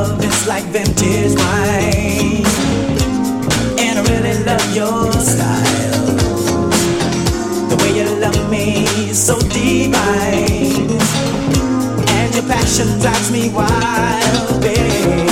love just like vintage wine. And I really love your style. The way you love me is so divine. And your passion drives me wild, baby.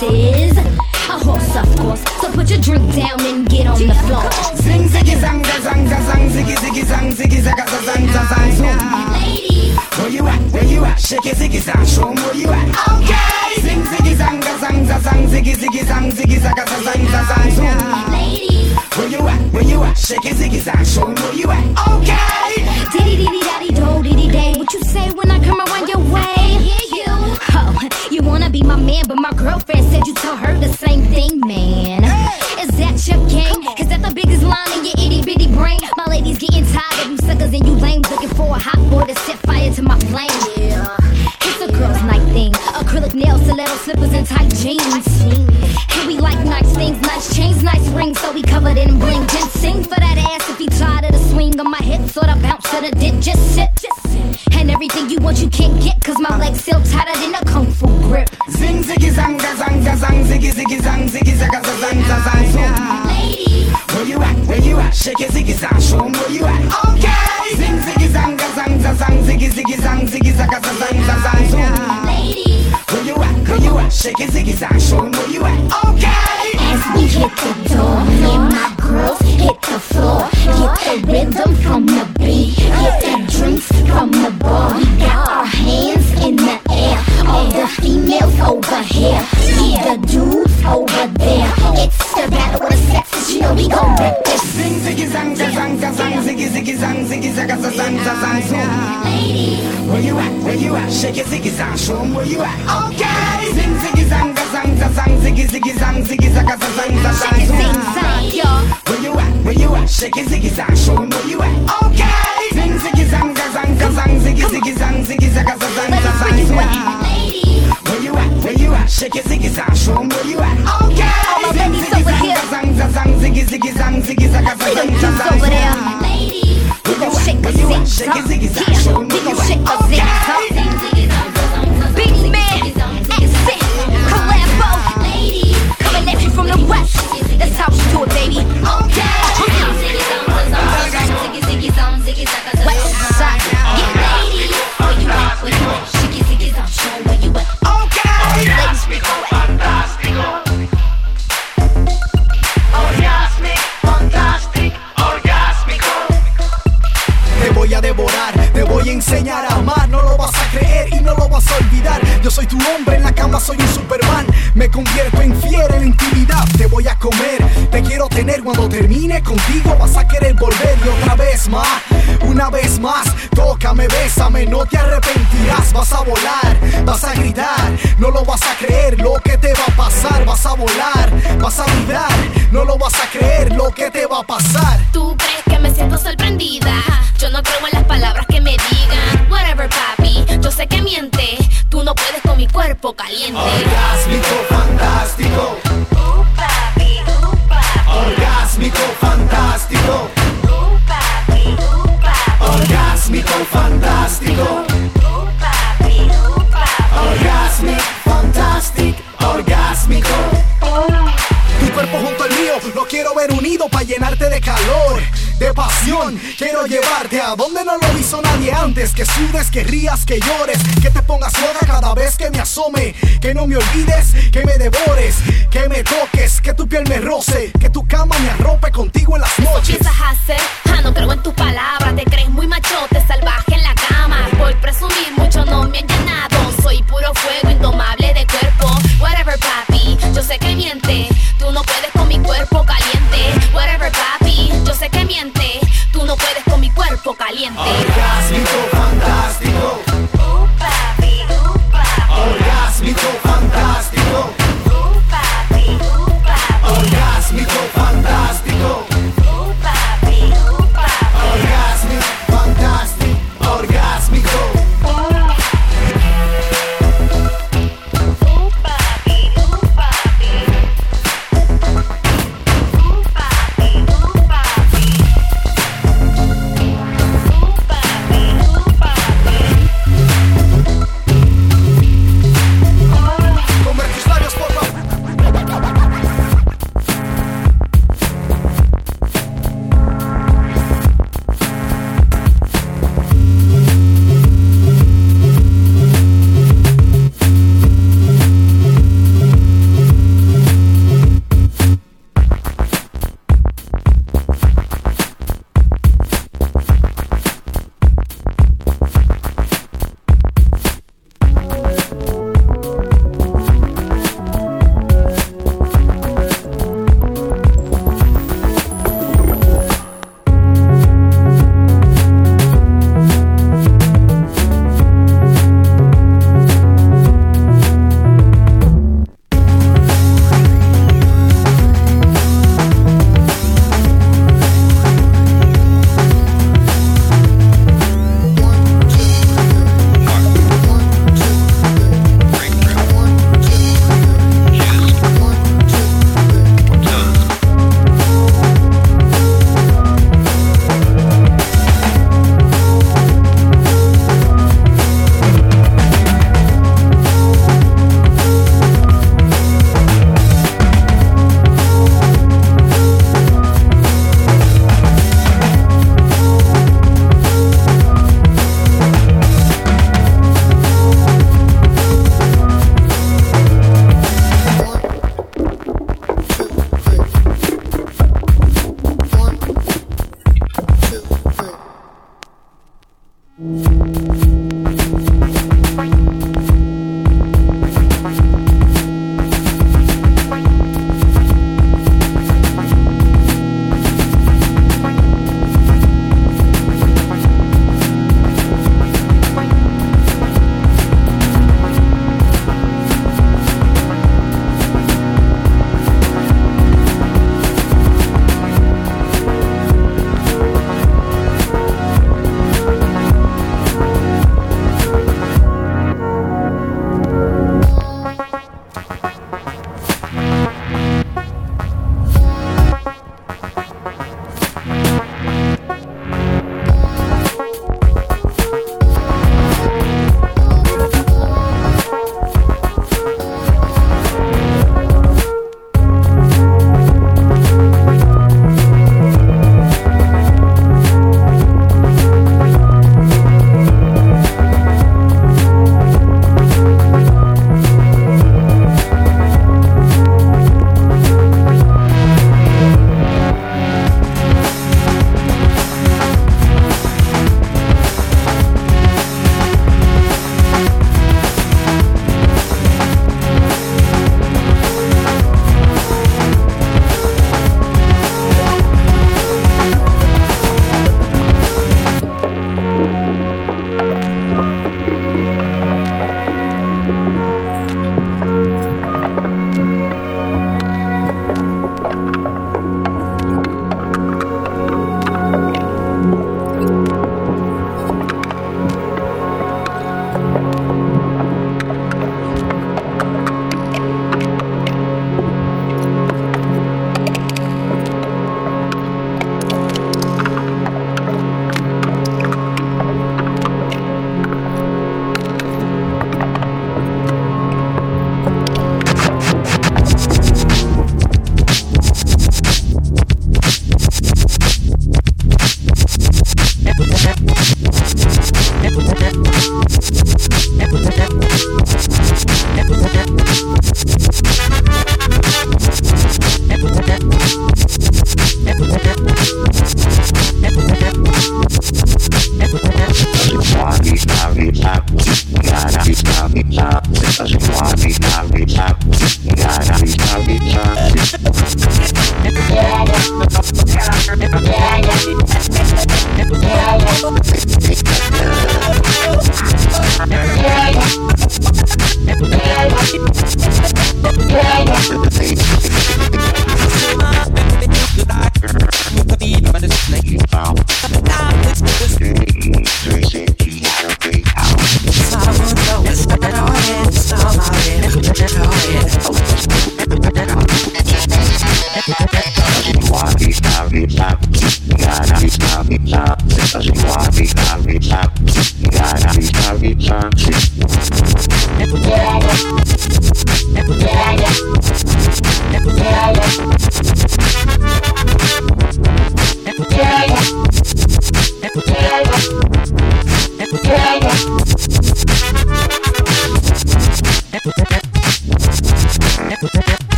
Horses. A horse, of course. So put your drink down and get on the floor. Zing ziggy zang za zang za zang ziggy ziggy zang ziggy zaga za zang za zang zoom. Ladies, Where you at? Where you at? Shake it ziggy zang, show 'em where you at. Okay. Zing ziggy zang za zang za zang ziggy ziggy zang ziggy zaga za zang za zang zoom. ladies. Where you at? Where you at? Shake it ziggy zang, show 'em where you at. Okay. Diddy diddy daddy do diddy day. What you say when I come around your way? hear you. Oh, you wanna be my man, but my girlfriend chains, so we covered in bling. Just sing for that ass if you tired of the swing on my hips or the bounce of the dick. Just sit, just sit. And everything you want, you can't get, cause my legs still tighter than a kung fu grip. Zing ziggy zang za zang za zang ziggy ziggy zang ziggy zaga za zang za zang zoom. Ladies, Where you at? Where you at? Shake it ziggy zang, show 'em where you at. Okay. Zing ziggy zang za zang za zang ziggy ziggy zang ziggy zaga za zang za zang zoom. ladies. Where you at? Where you at? Shake it ziggy zang, show 'em where you at. Okay. As we hit the Where you at? Where you at? Shake it ziggy zang, show 'em where you at. Okay. Zing ziggy zang za zang za zang ziggy ziggy zang ziggy zaga za zang za zang shake sing, zoom. song, y'all. Where you at? Where you at? Shake it ziggy zang, show 'em where you at. Okay. Zing ziggy zang za zang za zang ziggy ziggy zang ziggy zaga za zang za zang Where you at? Where you at? Shake it ziggy zang, show 'em where you at. Okay. All my ladies over zang here. za zang za zang ziggy ziggy zang ziggy zaga za zang za zang over there. zoom. Ladies, we gon' shake a Where you zing at? Shake it, ziggy, zag. Yeah, Show 'em we where gon' you at. shake a zing zong. Beat man, accent, collabo. Ladies, coming at you from the west. That's how we do it, baby. West side, no lo vas a olvidar. Yo soy tu hombre, en la cama soy un superman. Me convierto en fiera en intimidad. Te voy a comer, te quiero tener. Cuando termine contigo vas a querer volver. Y otra vez más, una vez más. Tócame, bésame, no te arrepentirás. Vas a volar, vas a gritar. No lo vas a creer lo que te va a pasar. Vas a volar, vas a vibrar. No lo vas a creer lo que te va a pasar. Tú crees que me siento sorprendida. Yo no creo en las palabras sé que miente. Tú no puedes con mi cuerpo caliente. Orgásmico fantástico. Orgásmico fantástico. Orgásmico fantástico. Orgásmico fantástico. Orgásmico. Tu cuerpo junto al mío, lo quiero ver unido para llenarte de calor, de pasión. Quiero llevarte a donde no lo hizo nadie antes. Que sudes, que rías, que llores, que te pongas loca cada vez que me asome. Que no me olvides, que me devores, que me toques, que tu piel me roce, que tu cama me arrope contigo en las noches. piensas hacer? Ah, no creo en tus palabras. Te crees muy machote, salvaje caliente.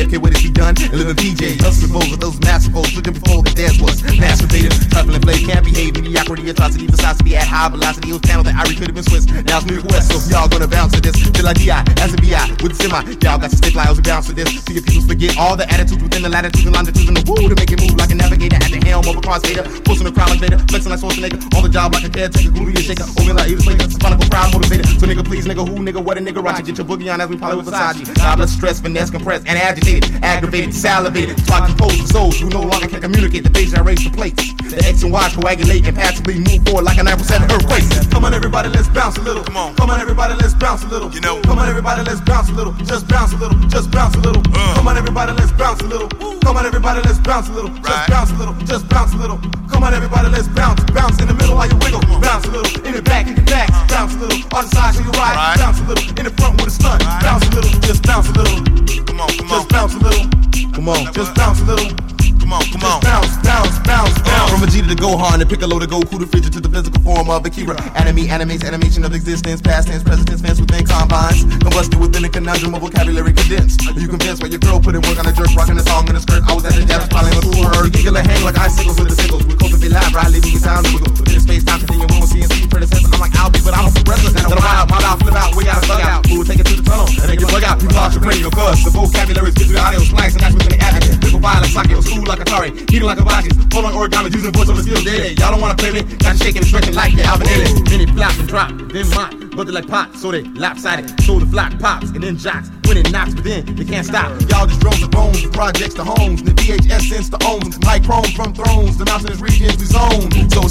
To CK to JFK be done. And live in PJ. Hustling with those massive. Looking Mediocrity, atrocity, besides to be at high velocity. It was panel that I could have been Swiss. Now it's New West. So y'all gonna bounce to this, feel like DI as a BI with a semi. Y'all got to stick flyers and bounce to this. See if people forget all the attitudes within the latitudes and longitudes and the woo to make it move like a navigator at the helm of a cross Vader. Forcing the crowd like Vader, flexing like Schwarzenegger. On the job like a caretaker, groovy and shaker. Over like Eva Slater, symphonical crowd motivator. So nigga, please, nigga, who, nigga, what a nigga, rock Get your boogie on as we poly with Versace. God bless stress, finesse, compressed, and agitated, aggravated, salivated. So I compose for souls who no longer can communicate the page I raise the plates. The X and Y coagulate and passively move forward like a 9% earthquake. Come on, everybody, let's bounce a little. Come on. Come on, everybody, let's bounce a little. You know. Come on, everybody, let's bounce a little. Just bounce a little. Just bounce a little. Uh. Come on, everybody, let's bounce a little. Come on, everybody, let's bounce a little. Just bounce a little. Just bounce a little. Come on, everybody, let's bounce. Bounce in the middle like you wiggle. Bounce a little. In the back, in the back. Bounce a little. On the side, so you ride. Right. Bounce a little. In the front with a stunt. Bounce a little. Just bounce a little. Come on, come on. Just bounce a little. Come on. Just bounce a little. Come on, come on. Bounce, bounce, bounce, uh. bounce. From Vegeta to Gohan to Piccolo to Goku to Fidget to the physical form of Akira. Anime animates animation of existence, past tense, present tense, fence within combines. Combusted within a conundrum of vocabulary condensed. Are you convinced why your girl put in work on a jerk, rocking a song in a skirt? I was at the piling a fool her. Giggle and hang like icicles with the sickles. We with it live, right? Leaving you sound. Within space time continuum, we'll see and see predecessor. I'm like I'll be, but I don't suppressor. And Got shaking and stretching like the Ailey. Then it flop and drop, then mop. They like pot, so they lopsided. So the flock pops and then jocks. When it knocks, but then they can't stop. Y'all just drones the bones, the projects the homes, the VHS sense the owns. Microne from thrones, the mountainous regions we zone. So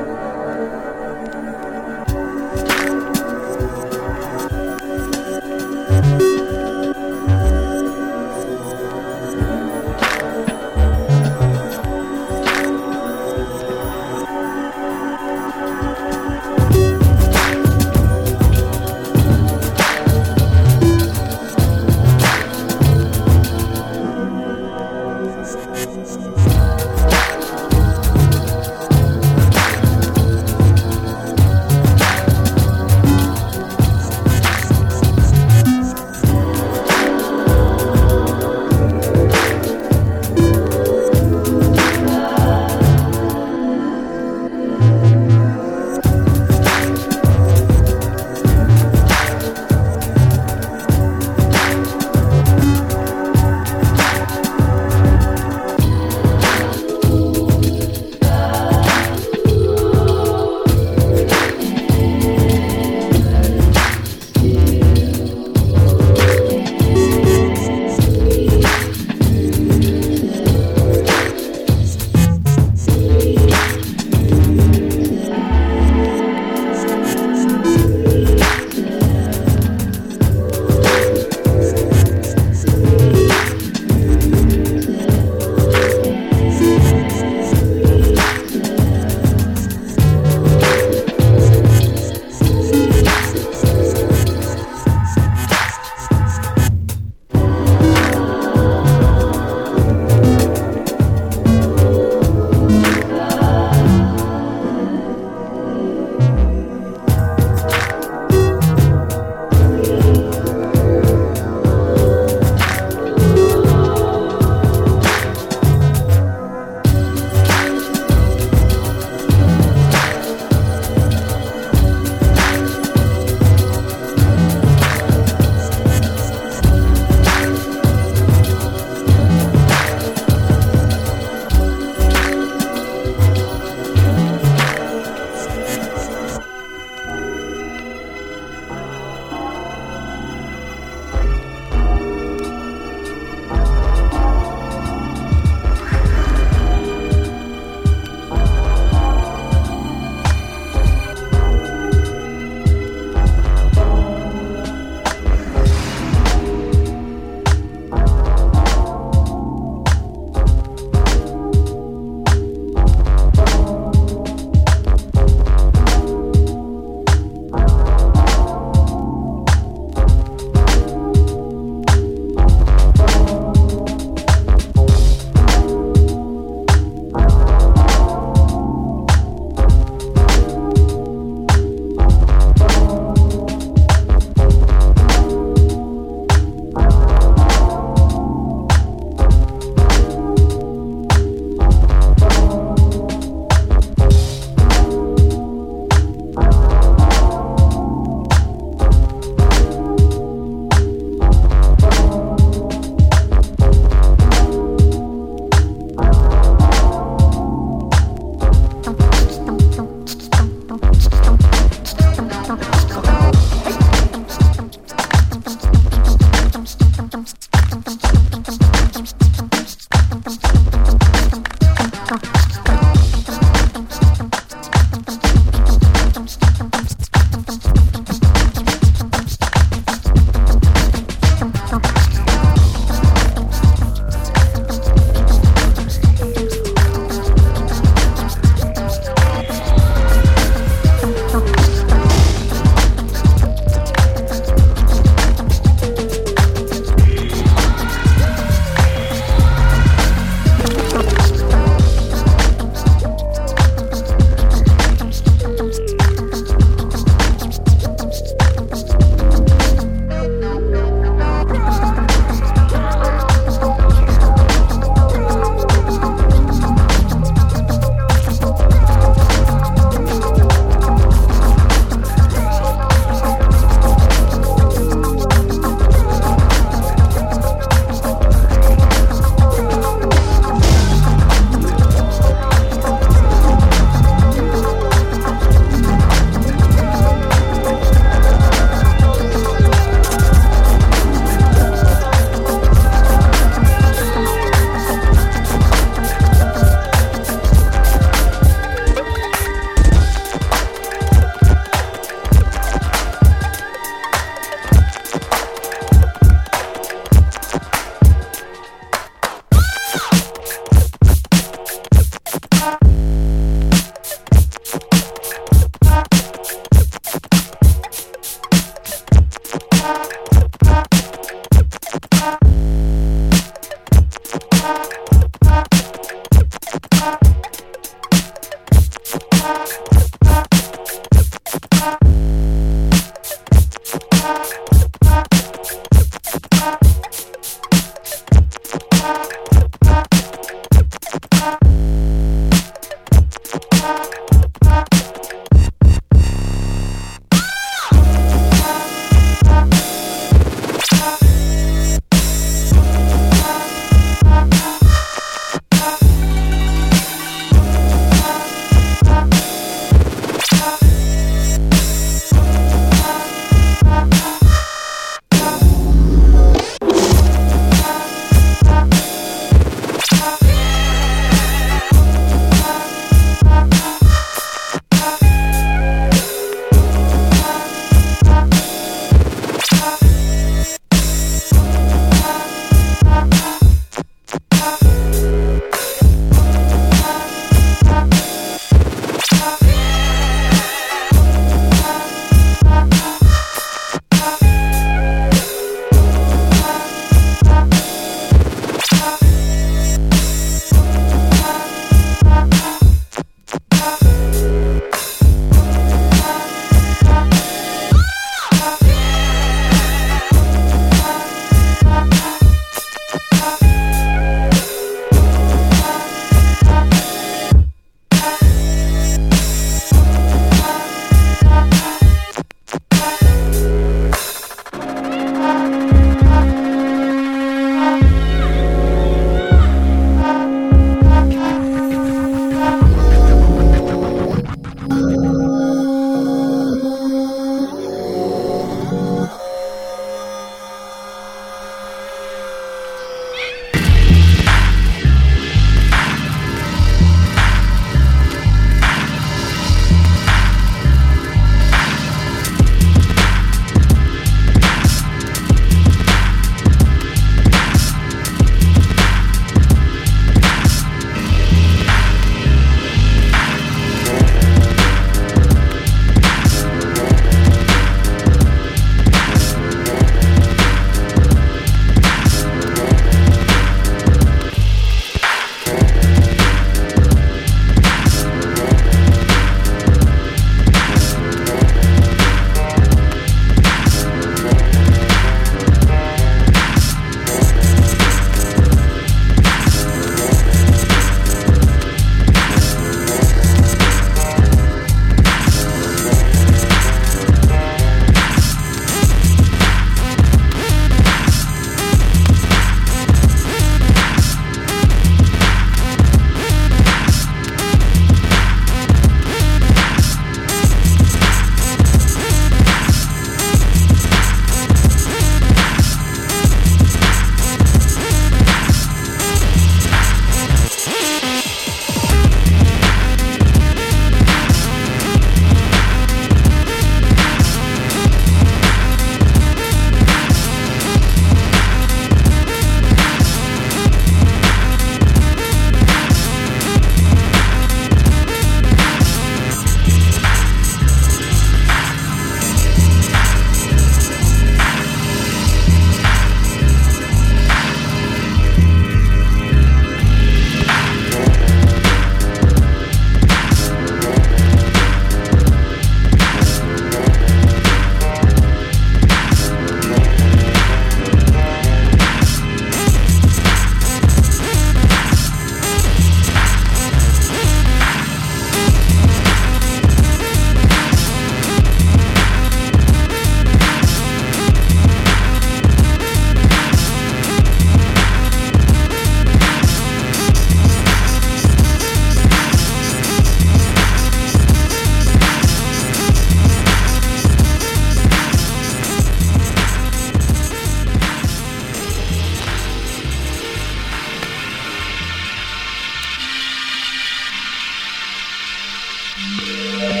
Música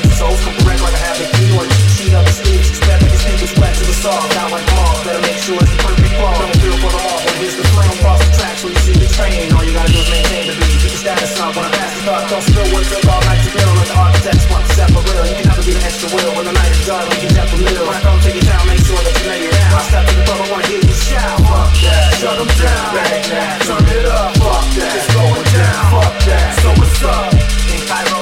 to souls I have She she's it's flat to the saw make sure it's a perfect tracks when you see the train. All you gotta do is maintain the beat, status up pass the thought, don't spill all night to the architects want to set for real You can never be when the night is never live. Take it down, make sure that you lay it down. I step to the club, I wanna hear you shout. Fuck that, shut them down, Turn it up, fuck that, it's going down. Fuck that, so what's up? In Cairo,